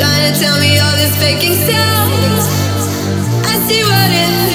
Trying to tell me all this faking sounds. I see what it